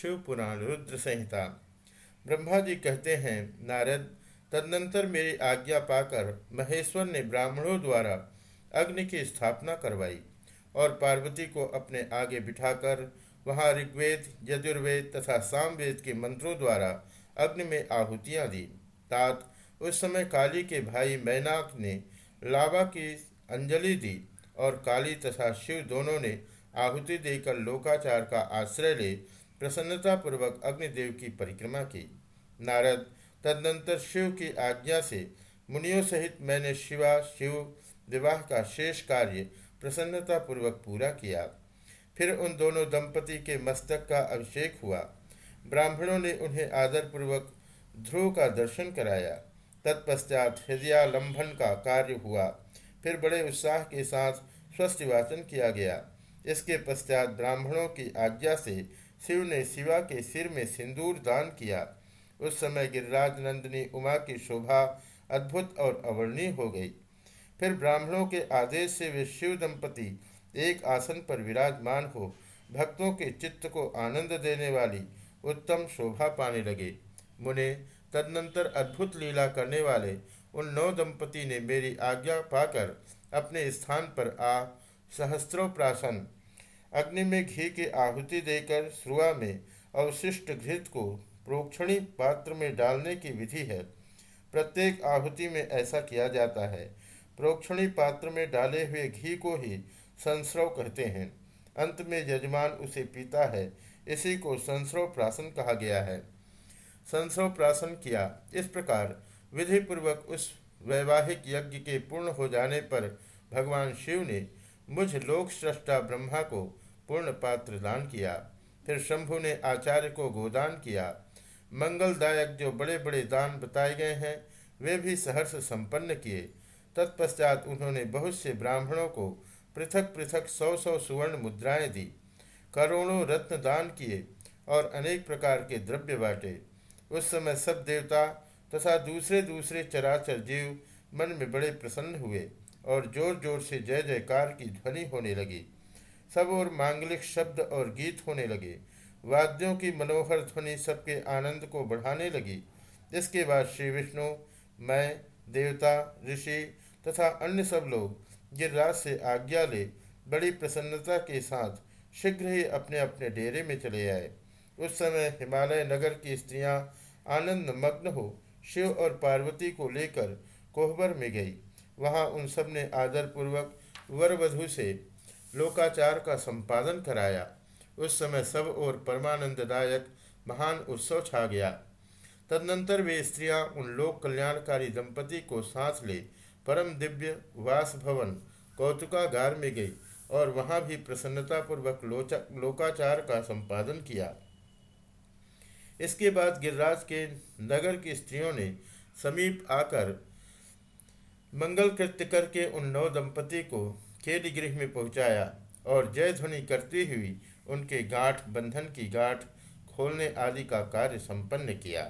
शिव पुराण रुद्र संहिता। ब्रह्मा जी कहते हैं, नारद, तदनंतर मेरी आज्ञा पाकर महेश्वर ने ब्राह्मणों द्वारा अग्नि की स्थापना करवाई और पार्वती को अपने आगे बिठाकर वहाँ ऋग्वेद, यजुर्वेद तथा सामवेद के मंत्रों द्वारा अग्नि में आहुतियाँ दी। तात, उस समय काली के भाई मैनाक ने लावा की अंजलि दी और काली तथा शिव दोनों ने आहुति देकर लोकाचार का आश्रय ले प्रसन्नतापूर्वक अग्निदेव की परिक्रमा की। नारद तदनंतर शिव की आज्ञा से मुनियों सहित मैंने शिवा, शिव, विवाह का शेष कार्य प्रसन्नतापूर्वक पूरा किया। फिर उन दोनों दंपति के मस्तक का अभिषेक हुआ। ब्राह्मणों ने उन्हें आदरपूर्वक ध्रुव का दर्शन कराया। तत्पश्चात हृदयालंबन का कार्य हुआ। फिर बड़े उत्साह के साथ स्वस्थ वाचन किया गया। इसके पश्चात ब्राह्मणों की आज्ञा से शिव ने शिवा के सिर में सिंदूर दान किया। उस समय गिरिराज नंदिनी उमा की शोभा अद्भुत और अवर्णीय हो गई। फिर ब्राह्मणों के आदेश से वे शिव दंपति एक आसन पर विराजमान हो, भक्तों के चित्त को आनंद देने वाली उत्तम शोभा पाने लगे। मुने, तदनंतर अद्भुत लीला करने वाले उन नौ दंपति ने मेरी आज्ञा पाकर अपने स्थान पर आ, सहस्त्रोप्रासन अग्नि में घी की आहुति देकर श्रुआ में अवशिष्ट घृत को प्रोक्षणी पात्र में डालने की विधि है। प्रत्येक आहुति में ऐसा किया जाता है। प्रोक्षणी पात्र में डाले हुए घी को ही संस्रव कहते हैं। अंत में यजमान उसे पीता है। इसी को संस्रव प्राशन कहा गया है। संस्रव प्राशन किया। इस प्रकार विधि पूर्वक उस वैवाहिक यज्ञ के पूर्ण हो जाने पर भगवान शिव ने मुझ लोक सृष्टा ब्रह्मा को पूर्ण पात्र दान किया। फिर शंभु ने आचार्य को गोदान किया। मंगलदायक जो बड़े बड़े दान बताए गए हैं, वे भी सहर्ष संपन्न किए। तत्पश्चात उन्होंने बहुत से ब्राह्मणों को पृथक पृथक सौ सौ सुवर्ण मुद्राएँ दी। करोड़ों रत्न दान किए और अनेक प्रकार के द्रव्य बांटे। उस समय सब देवता तथा दूसरे दूसरे चराचर जीव मन में बड़े प्रसन्न हुए। और ज़ोर ज़ोर से जय जयकार की ध्वनि होने लगी। सब और मांगलिक शब्द और गीत होने लगे। वाद्यों की मनोहर ध्वनि सबके आनंद को बढ़ाने लगी। इसके बाद श्री विष्णु, मैं, देवता, ऋषि तथा अन्य सब लोग गिरिराज से आज्ञा ले बड़ी प्रसन्नता के साथ शीघ्र ही अपने अपने डेरे में चले आए। उस समय हिमालय नगर की स्त्रियाँ आनंद मग्न हो शिव और पार्वती को लेकर कोहबर में गई। वहाँ उन सबने आदरपूर्वक वर वधु से लोकाचार का संपादन कराया। उस समय सब और परमानंददायक महान उत्सव छा गया। तदनंतर वे स्त्रियाँ उन लोक कल्याणकारी दंपति को सांस ले परम दिव्य वास भवन कौतुकागार में गई और वहाँ भी प्रसन्नतापूर्वक लोकाचार का संपादन किया। इसके बाद गिरिराज के नगर की स्त्रियों ने समीप आकर मंगल कृत्य करके उन नौ दंपति को खेल गृह में पहुँचाया और जय ध्वनि करती हुई उनके गांठ, बंधन की गांठ, खोलने आदि का कार्य संपन्न किया।